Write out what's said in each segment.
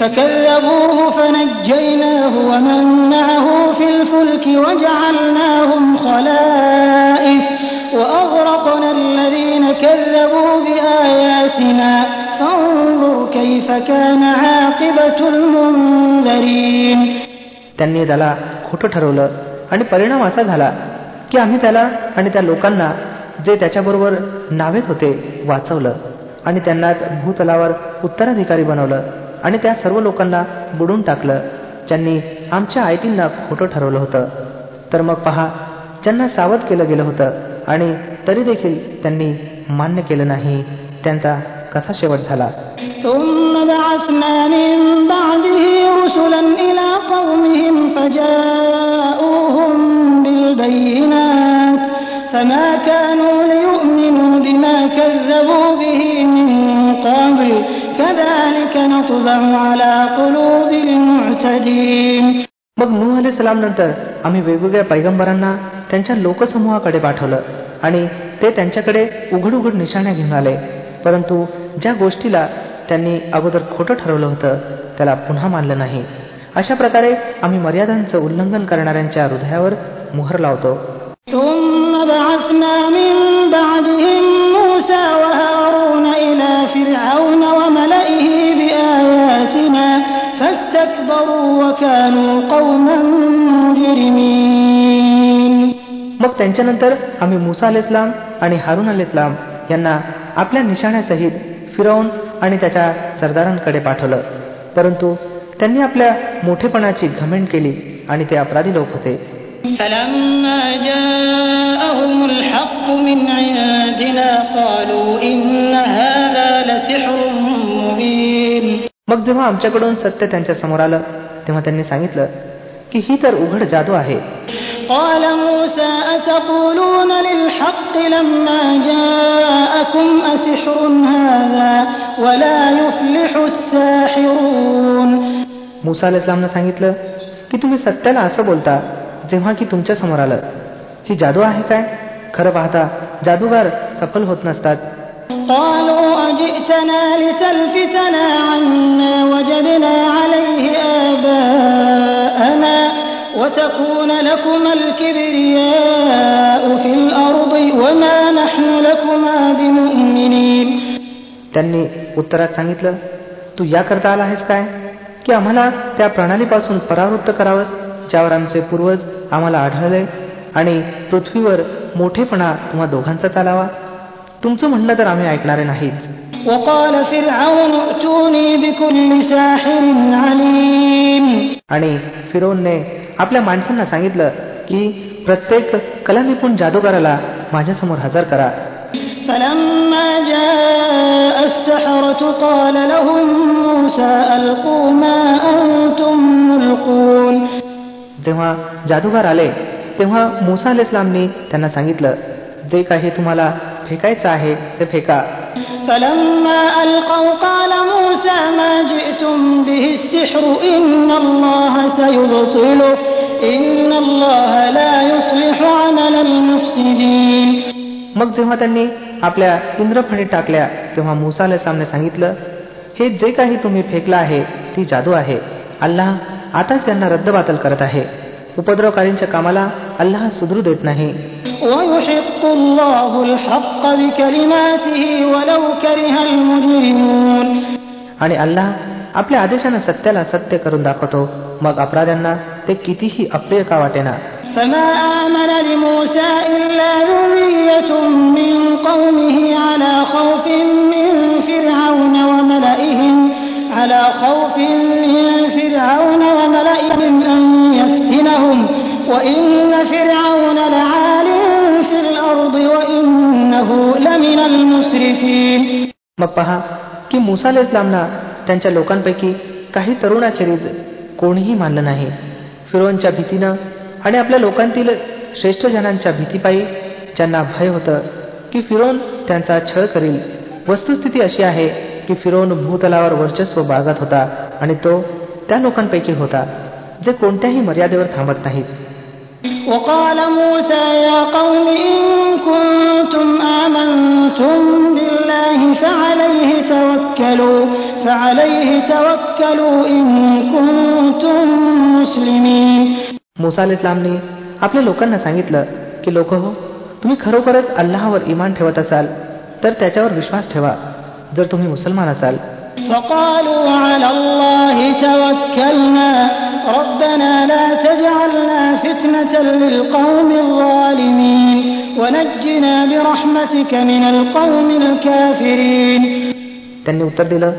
فكذبوه فنجيناه ومن معه في الفلك وجعلناهم خلائف وأغرقنا الذين كذبوا بآياتنا فانظر كيف كان عاقبة المنذرين त्यांनी त्याला खोटं ठरवलं आणि परिणाम असा झाला की आम्ही त्याला आणि त्या लोकांना जे त्याच्याबरोबर नावेत होते वाचवलं आणि त्यांना भूतलावर उत्तराधिकारी बनवलं आणि त्या सर्व लोकांना बुडून टाकलं ज्यांनी आमच्या आयतींना खोटं ठरवलं होतं तर मग पहा ज्यांना सावध केलं गेलं होतं आणि तरी देखील त्यांनी मान्य केलं नाही त्यांचा कसा शेवट झाला ثم بعثنا من بعده رسلا إلى قومهم فجاءوهم بالبينات فما كانوا ليؤمنوا بما كذبوا به من قبل मग नू अले सलाम नंतर आम्ही वेगवेगळ्या पैगंबरांना त्यांच्या लोकसमूहाकडे पाठवलं आणि ते त्यांच्याकडे उघड उघड निशाण्या घेऊन आले. परंतु ज्या गोष्टीला त्यांनी अगोदर खोटं ठरवलं होतं त्याला पुन्हा मानलं नाही. अशा प्रकारे आम्ही मर्यादांचं उल्लंघन करणाऱ्यांच्या हृदयावर मोहर लावतो. ثم मग त्यांच्यानंतर आम्ही मुसा अल आणि हारून अल यांना आपल्या निशाण्यासहित फिरवून आणि त्याच्या सरदारांकडे पाठवलं. परंतु त्यांनी आपल्या मोठेपणाची घमेंट केली आणि ते अपराधी लोक होते. मग जेव्हा आमच्याकडून सत्य त्यांच्यासमोर आलं तेव्हा त्यांनी सांगितलं की ही तर उघड जादू आहे. قال موسى أتقولون للحق لما جاءكم أسحر هذا ولا يفلح الساحرون मुसा अल इस्लामनं सांगितलं की तुम्ही सत्याला असं बोलता जेव्हा की तुमच्या समोर आलं ही जादू आहे काय खरं पाहता जादूगार सफल होत नसतात قالوا أجئتنا لتلفتنا عما وجدنا عليه آباءنا وتكون لكما الكبرياء في الأرض وما نحن لكما بمؤمنين त्यांनी उत्तरात सांगितलं तू याकरता आला आहेस काय की आम्हाला त्या प्रणालीपासून परावृत्त करावं ज्यावर आमचे पूर्वज आम्हाला आढळले आणि पृथ्वीवर मोठेपणा तुम्हा दोघांचा चालावा तुमचं म्हणणं तर आम्ही ऐकणारे नाहीत وقال فرعون ائتوني بكل ساحر عليم आणि फिरोनने आपल्या माणसांना सांगितलं की प्रत्येक कलानिपुण जादूगाराला माझ्यासमोर हजर करा فلما جاء السحرة قال لهم موسى ألقوا ما أنتم ملقون जेव्हा जादूगार आले तेव्हा मुसा अल इस्लामनी त्यांना सांगितलं जे काही तुम्हाला फेकायचं आहे ते फेका فلما ألقوا قال موسى ما جئتم به السحر إن الله سيبطله إن الله لا يصلح عمل المفسدين मग जेव्हा त्यांनी आपल्या इंद्रफणी टाकल्या तेव्हा मुसा अल इस्लामने सांगितलं हे जे काही तुम्ही फेकलं आहे ती जादू आहे अल्लाह आताच त्यांना रद्दबातल करत आहे उपद्रवकारींच्या कामाला अल्लाह सुधरू देत नाही ويحق الله الحق بكلماته ولو كره المجرمون आणि अल्लाह आपल्या आदेशानं सत्याला सत्य करून दाखवतो मग अपराध्यांना ते कितीही अप्रिय का वाटेना فما آمن لموسى إلا ذرية من قومه على خوف من मग पहा की मुसा इस्लामना त्यांच्या लोकांपैकी काही तरुणाखेरीज कोणीही मानलं नाही. फिरोनच्या भीतीनं आणि आपल्या लोकांतील श्रेष्ठ जनांच्या भीतीपायी ज्यांना भय होतं की फिरोन त्यांचा छळ करील. वस्तुस्थिती अशी आहे की फिरोन भूतलावर वर्चस्व बाळगत होता आणि तो त्या लोकांपैकी होता जे कोणत्याही मर्यादेवर थांबत नाहीत. وقال موسى يا قوم إن كنتم آمنتم بالله فعليه توكلوا فعليه توكلوا إن كنتم مسلمين मुसा इस्लामने आपल्या लोकांना सांगितलं की लोक हो तुम्ही खरोखरच अल्लाहवर इमान ठेवत असाल तर त्याच्यावर विश्वास ठेवा जर तुम्ही मुसलमान असाल فقالوا على الله توكلنا ربنا لا تجعلنا فتنة للقوم الظالمين ونجنا برحمتك من القوم الكافرين त्यांनी उत्तर दिलं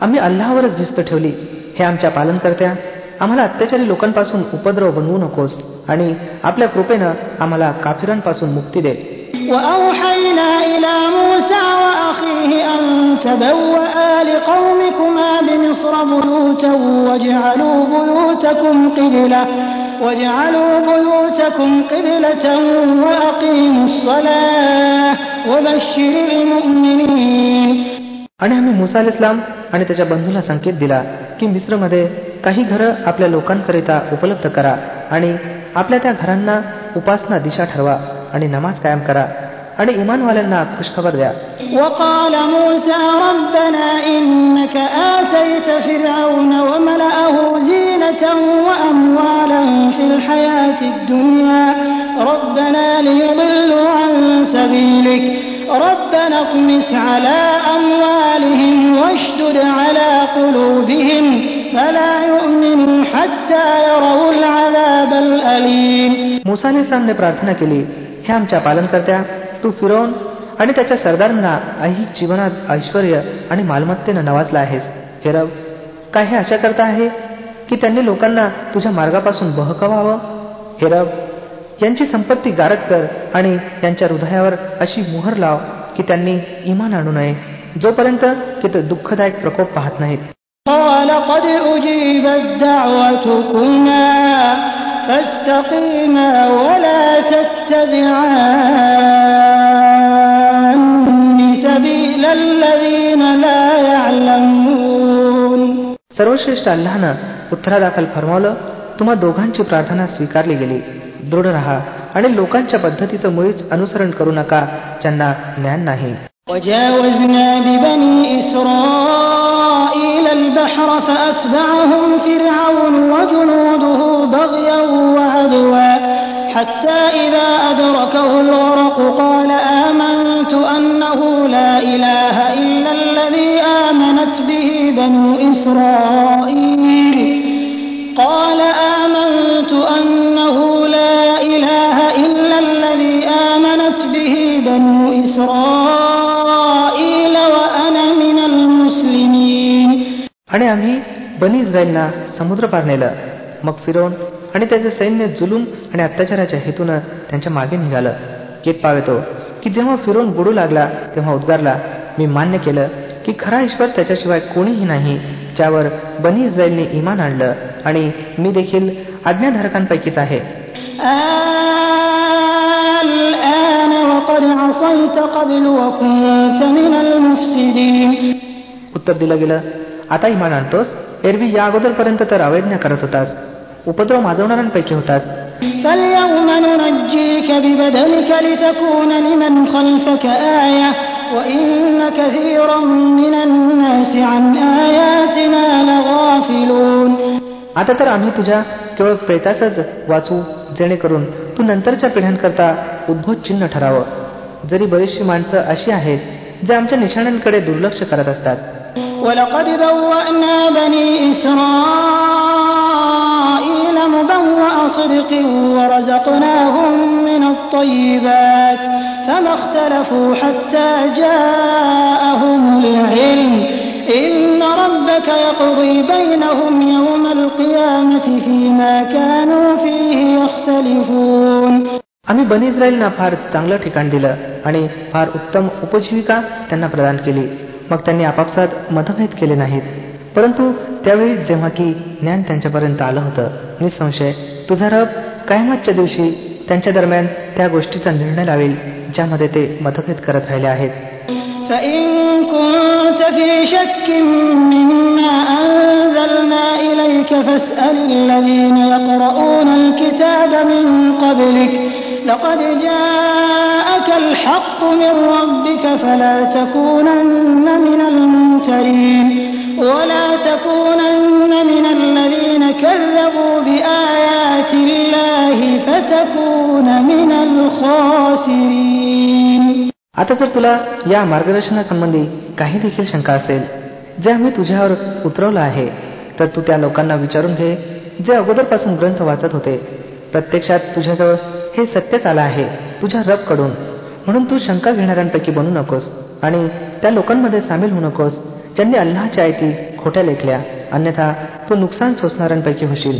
आम्ही अल्लाहवरच भिस्त ठेवली हे आमच्या पालनकर्त्या आम्हाला अत्याचारी लोकांपासून उपद्रव बनवू नकोस आणि आपल्या कृपेनं आम्हाला काफिरांपासून मुक्ती दे وأوحينا إلى موسى وأخيه أن تبوأ لقومكما بمصر بيوتا واجعلوا بيوتكم قبلة واجعلوا بيوتكم قبلة وأقيموا الصلاة وبشر المؤمنين आणि आम्ही मुसा इस्लाम आणि त्याच्या बंधूला संकेत दिला की मिश्रमध्ये काही घरं आपल्या लोकांकरिता उपलब्ध करा आणि आपल्या त्या घरांना उपासना दिशा ठरवा आणि नमाज कायम करा आणि इमानवाल्यांना खुशखबर द्या وقال موسى ربنا إنك آتيت فرعون وملأه زينة وأموالا في الحياة الدنيا ربنا ليضلوا عن سبيلك ربنا اطمس على أموالهم واشدد على قلوبهم فلا يؤمنوا حتى يروا العذاب الأليم मुसा इस्लामने प्रार्थना केली ह्या आमच्या पालनकर्त्या तू फिरवून आणि त्याच्या सरदारांना ऐहिक जीवनात ऐश्वर आणि मालमत्तेनं नवाजला आहेस. हे रब काय हे अशा करता आहे की त्यांनी लोकांना तुझ्या मार्गापासून बहकवावं? हे रब यांची संपत्ती गारद कर आणि त्यांच्या हृदयावर अशी मुहर लाव की त्यांनी इमान आणू नये. जोपर्यंत की ते दुःखदायक प्रकोप पाहत नाहीत. قال قد أجيبت دعوتكما فاستقيما ولا تتبعان سبيل الذين لا يعلمون सर्वश्रेष्ठ अल्लानं उत्तरादाखल फरमावलं तुम्हा दोघांची प्रार्थना स्वीकारली गेली दृढ राहा आणि लोकांच्या पद्धतीचं मुळीच अनुसरण करू नका ज्यांना ज्ञान नाही وجاوزنا ببني إسرائيل البحر فأتبعهم فرعون وجنوده بغيا وعدوا حتى إذا أدركه الغرق قال آمنت أنه لا إله إلا الذي آمنت به بنو إسرائيل قال آمنت أنه لا إله إلا الذي آمنت به بنو إسرائيل وأنا من المسلمين आणि आम्ही बनी इस्रायलना समुद्र पार नेलं मग फिरवून आणि त्याचे सैन्य जुलूम आणि अत्याचाराच्या हेतूनं त्यांच्या मागे निघालं. केत पावेतो की जेव्हा फिरवून बुडू लागला तेव्हा उद्गारला मी मान्य केलं की खरा ईश्वर त्याच्याशिवाय कोणीही नाही ज्यावर बनी इस्रायलने इमान आणलं आणि मी देखील आज्ञाधारकांपैकीच आहे. उत्तर दिलं गेलं आता इमान आणतोस? एरवी या अगोदरपर्यंत तर अवैज्ञा करत होतास उपद्रव माजवणाऱ्यांपैकी होतास فاليوم ننجيك ببدنك لتكون لمن خلفك آية وإن كثيرا من الناس عن آياتنا لغافلون आता तर आम्ही तुझ्या केवळ प्रेताचंच वाचू जेणेकरून तू नंतरच्या पिढ्यांकरता उद्भूत चिन्ह ठरावं जरी बरीचशी माणसं अशी आहेत जे आमच्या निशाण्यांकडे दुर्लक्ष करत असतात ولقد بوأنا بني إسرائيل مبوأ صدق ورزقناهم من الطيبات فما اختلفوا حتى جاءهم العلم إن ربك يقضي بينهم يوم القيامة فيما كانوا فيه يختلفون आम्ही बनी इस्रायलना फार चांगलं ठिकाण दिलं आणि फार उत्तम उपजीविका त्यांना प्रदान केली मग त्यांनी आपापसात मतभेद केले नाहीत परंतु त्यावेळी जेव्हा की ज्ञान त्यांच्यापर्यंत आलं होतं निसंशय तुझा रब कायमातच्या दिवशी त्यांच्या दरम्यान त्या गोष्टीचा निर्णय लावेल ज्यामध्ये ते मतभेद करत राहिले आहेत فإن كنت في شك مما أنزلنا إليك فاسأل الذين يقرؤون الكتاب من قبلك لقد جاءك الحق من ربك فلا تكونن من الممترين ولا تكونن من الذين كذبوا بآيات الله فتكون من الخاسرين आता जर तुला या मार्गदर्शनासंबंधी काही देखील शंका असेल जे आम्ही तुझ्यावर उतरवलं आहे तर तू त्या लोकांना विचारून घे जे अगोदरपासून ग्रंथ वाचत होते प्रत्यक्षात तुझ्याजवळ हे सत्यच आलं आहे तुझ्या रब कडून म्हणून तू शंका घेणाऱ्यांपैकी बनू नकोस आणि त्या लोकांमध्ये सामील होऊ नकोस ज्यांनी अल्लाहच्या आयती खोट्या लेखल्या अन्यथा तू नुकसान सोसणाऱ्यांपैकी होशील.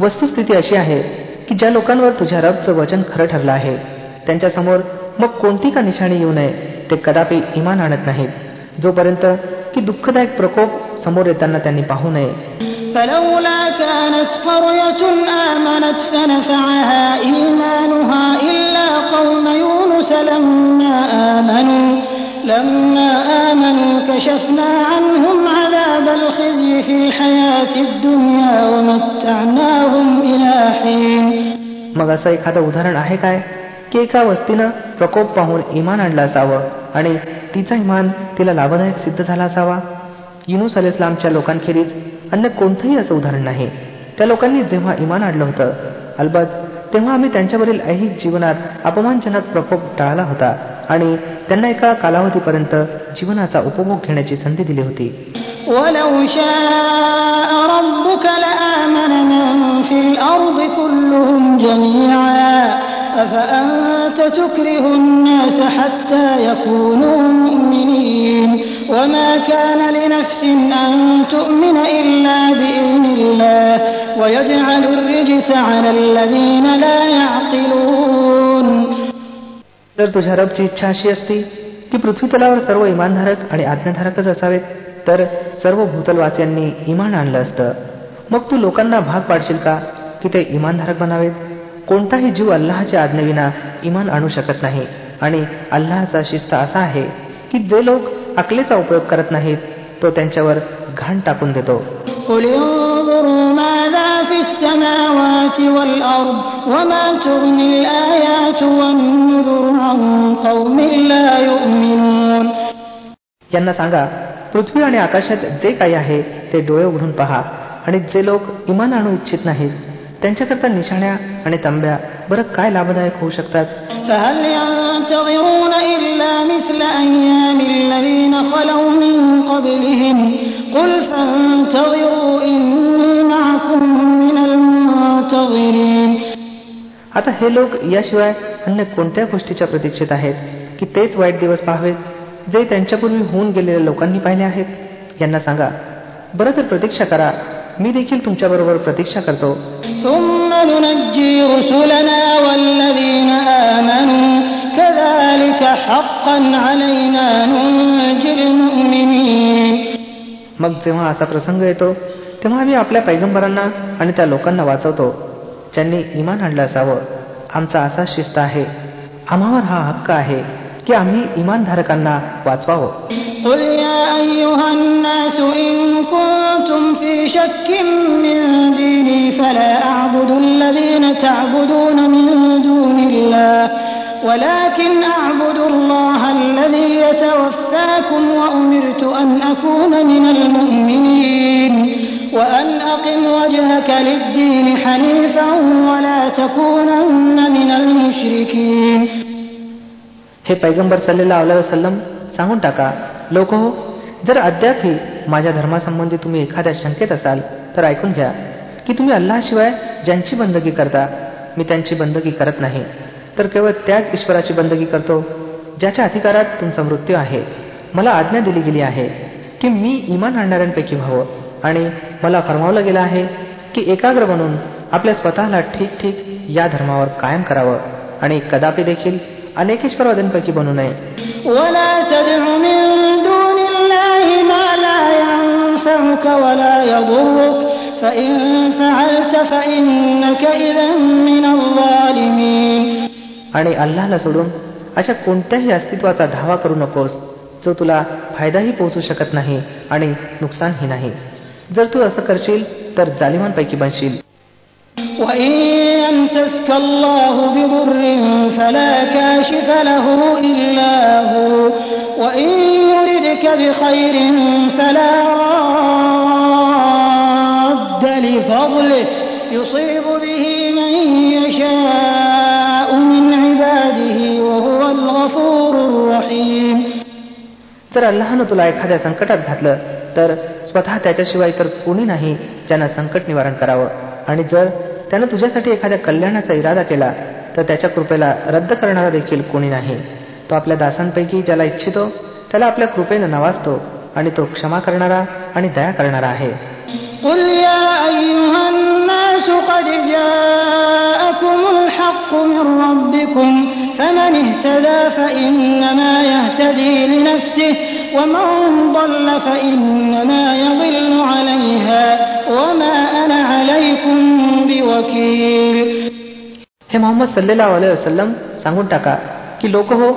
वस्तुस्थिती अशी आहे की ज्या लोकांवर तुझ्या रबचं वचन खरं ठरलं आहे त्यांच्यासमोर मग कोणती का निशाणी येऊ नये ते कदापि इमान आणत नाहीत जोपर्यंत की दुःखदायक प्रकोप समोर येताना त्यांनी पाहू नये فلولا كانت قرية آمنت فنفعها إيمانها إلا قوم يونس لما آمنوا لما آمنوا كشفنا عنهم عذاب الخزي في الحياة الدنيا ومتعناهم إلى حين मग असं एखादं उदाहरण आहे काय की एका वस्तीनं प्रकोप पाहून इमान आणलं असावं आणि तिचा इमान तिला लाभदायक सिद्ध झाला असावा. युनुस अल इस्लामच्या लोकांखेरीज अन्य कोणतंही असं उदाहरण नाही. त्या लोकांनी जेव्हा इमान आणलं होतं अलबत तेव्हा आम्ही त्यांच्यावरील ऐहिक जीवनात अपमानजनक प्रकोप टाळला होता आणि त्यांना एका कालावधीपर्यंत जीवनाचा उपभोग घेण्याची संधी दिली होती. ولو شاء ربك لآمن من في الأرض كلهم جميعا أفأنت تكره الناس حتى يكونوا مؤمنين وما كان لنفس أن تؤمن إلا بإذن الله ويجعل الرجس على الذين لا يعقلون जर तुझ्या रबची इच्छा अशी असती की पृथ्वी तलावर सर्व इमानधारक आणि आज्ञाधारकच असावेत तर सर्व भूतलवासियांनी इमान आणलं असतं मग तू लोकांना भाग पाडशील का की ते इमानधारक बनावेत कोणताही जीव अल्लाहच्या आज्ञेविना इमान आणू शकत नाही. आणि अल्लाहचा शिस्त असा आहे की जे लोक अकलेचा उपयोग करत नाहीत तो त्यांच्यावर घाण टाकून देतो. यांना सांगा पृथ्वी आणि आकाशात जे काही आहे ते डोळे उघडून पहा. आणि जे लोक इमान आणू इच्छित नाहीत त्यांच्याकरता निशाण्या आणि तांब्या बरं काय लाभदायक होऊ शकतात? आता हे लोक याशिवाय अन्य कोणत्या गोष्टीच्या प्रतीक्षेत आहेत? की तेच वाईट दिवस पाहावेत जे त्यांच्यापूर्वी होऊन गेलेल्या लोकांनी पाहिले आहेत? यांना सांगा. बरं तर प्रतीक्षा करा. मी देखील तुमच्या बरोबर प्रतीक्षा करतो. मग जेव्हा असा प्रसंग येतो तेव्हा आम्ही आपल्या पैगंबरांना आणि त्या लोकांना वाचवतो ज्यांनी इमान आणलं असावं. आमचा असा शिस्त आहे. आम्हावर हा हक्क आहे की आम्ही इमानधारकांना वाचवावं. قل يا أيها الناس إن كنتم في شك من ديني فلا أعبد الذين تعبدون من دون الله ولكن أعبد الله الذي يتوفاكم وأمرت أن أكون من المؤمنين وأن أقم وجهك للدين حنيفا ولا تكونن من المشركين हे पैगंबर सल्लेला अलाय वसलम सांगून टाका लोक हो जर अद्यापही माझ्या धर्मासंबंधी तुम्ही एखाद्या शंकेत असाल तर ऐकून घ्या की तुम्ही अल्लाशिवाय ज्यांची बंदगी करता मी त्यांची बंदगी करत नाही. तर केवळ त्याच ईश्वराची बंदगी करतो ज्याच्या अधिकारात तुमचा मृत्यू आहे. मला आज्ञा दिली गेली आहे की मी इमान आणणाऱ्यांपैकी व्हावं आणि मला फरमावलं गेलं आहे की एकाग्र बनून आपल्या स्वतःला ठीक ठीक या धर्मावर कायम करावं आणि कदापि देखील अनेकेश्वरवाद्यांपैकी बनू नये. ينفعك ولا يضرك فإن فعلت فإنك إذا من الظالمين आणि अल्लाला सोडून अशा कोणत्याही अस्तित्वाचा धावा करू नकोस जो तुला फायदाही पोहोचू शकत नाही आणि नुकसानही नाही जर तू असं करशील तर जालिमांपैकी बनशील وإن يمسسك الله بضر فلا كاشف له إلا هو وإن يردك بخير فلا راد لفضله يصيب به من يشاء من عباده وهو الغفور الرحيم जर अल्लाहनं तुला एखाद्या संकटात घातलं तर स्वतः त्याच्याशिवाय तर कोणी नाही ज्यानं संकट निवारण करावं आणि जर त्यानं तुझ्यासाठी एखाद्या कल्याणाचा इरादा केला तर त्याच्या कृपेला रद्द करणारा देखील कोणी नाही. तो आपल्या दासांपैकी ज्याला इच्छितो त्याला आपल्या कृपेनं नवाजतो आणि तो क्षमा करणारा आणि दया करणारा आहे. قل يا أيها الناس قد جاءكم الحق من ربكم فمن اهتدى فإنما يهتدي لنفسه ومن ضل فإنما يضل عليها وما أنا عليكم بوكيل हे मोहम्मद सल्लेला वसलम सांगून टाका की लोक हो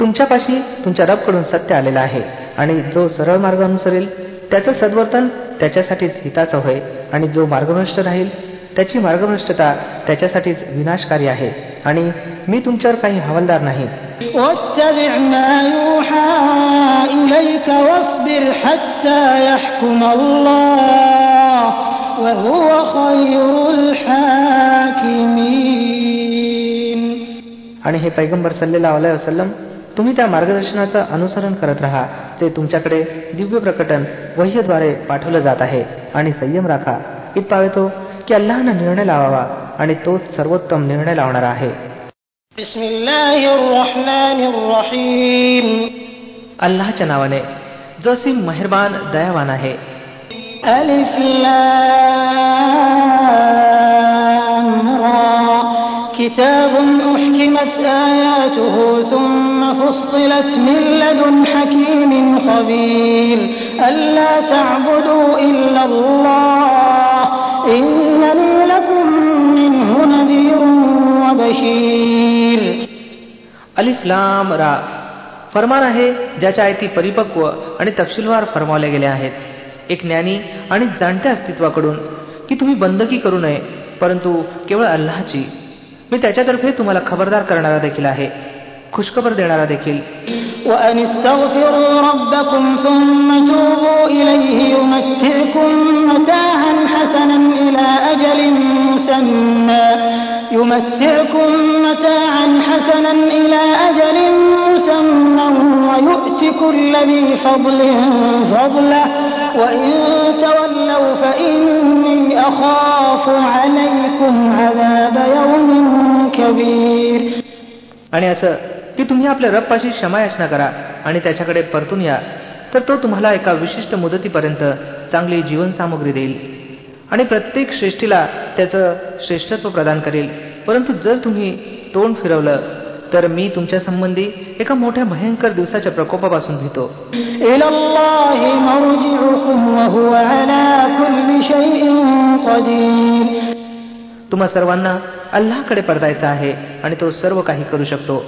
तुमच्यापाशी तुमच्या रबकडून सत्य आलेलं आहे आणि जो सरळ मार्ग अनुसरेल त्याचं सद्वर्तन त्याच्यासाठीच हिताचं होय आणि जो मार्गभ्रष्ट राहील त्याची मार्गभ्रष्टता त्याच्यासाठीच विनाशकारी आहे आणि मी तुमच्यावर काही हवालदार नाही आणि हे पैगंबर सल्लेला वसलम तुम्ही त्या मार्गदर्शनाचं अनुसरण करत राहा. ते तुमच्याकडे दिव्य प्रकटन वह्यद्वारे पाठवलं जात आहे. आणि संयम राखा. इत पावेतो की अल्लानं निर्णय लावावा आणि तोच सर्वोत्तम निर्णय लावणारा आहे. بسم الله الرحمن الرحيم अल्लाहच्या नावाने जो सिम मेहरबान दयावान आहे ألف لام را كتاب أحكمت آياته ثم فصلت من لدن حكيم خبير ألا تعبدوا إلا الله إنني لكم منه نذير وبشير अलिफ लाम रा. फरमान आहे ज्याच्या आयती परिपक्व आणि तपशीलवार फरमावल्या गेल्या आहेत. एक ज्ञानी आणि जाणत्या अस्तित्वाकडून की तुम्ही बंदकी करू नये परंतु केवळ अल्लाहची. मी त्याच्यातर्फे तुम्हाला खबरदार करणारा देखील आहे. खुशखबर देणारा देखील وأن استغفروا ربكم ثم توبوا إليه يمتعكم متاعا حسنا إلى أجل مسمى يمتعكم متاعا حسنا إلى أجل مسمى ويؤت كل ذي فضل فضله وإن تولوا فإني أخاف عليكم عذاب يوم كبير आणि असं की तुम्ही आपल्या रबपाशी क्षमायाचना करा आणि त्याच्याकडे परतून या. तर तो तुम्हाला एका विशिष्ट मुदतीपर्यंत चांगली जीवनसामुग्री देईल. आणि प्रत्येक श्रेष्ठीला त्याचं श्रेष्ठत्व प्रदान करेल. परंतु जर तुम्ही तोंड फिरवलं तर मी तुमच्या संबंधी एका मोठ्या भयंकर दिवसाच्या प्रकोपापासून भीतो. तुम्हा सर्वांना अल्लाकडे परतायचा आहे आणि तो सर्व काही करू शकतो.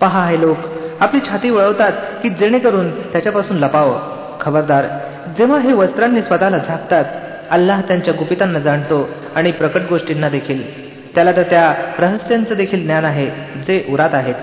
पहा हे लोक आपली छाती वळवतात की जेणेकरून त्याच्यापासून लपावं. खबरदार जेव्हा हे वस्त्रांनी स्वतःला झाकतात अल्लाह त्यांच्या गुपितांना जाणतो आणि प्रकट गोष्टींना देखील. त्याला तर त्या रहस्यांचं देखील ज्ञान आहे जे उरात आहेत.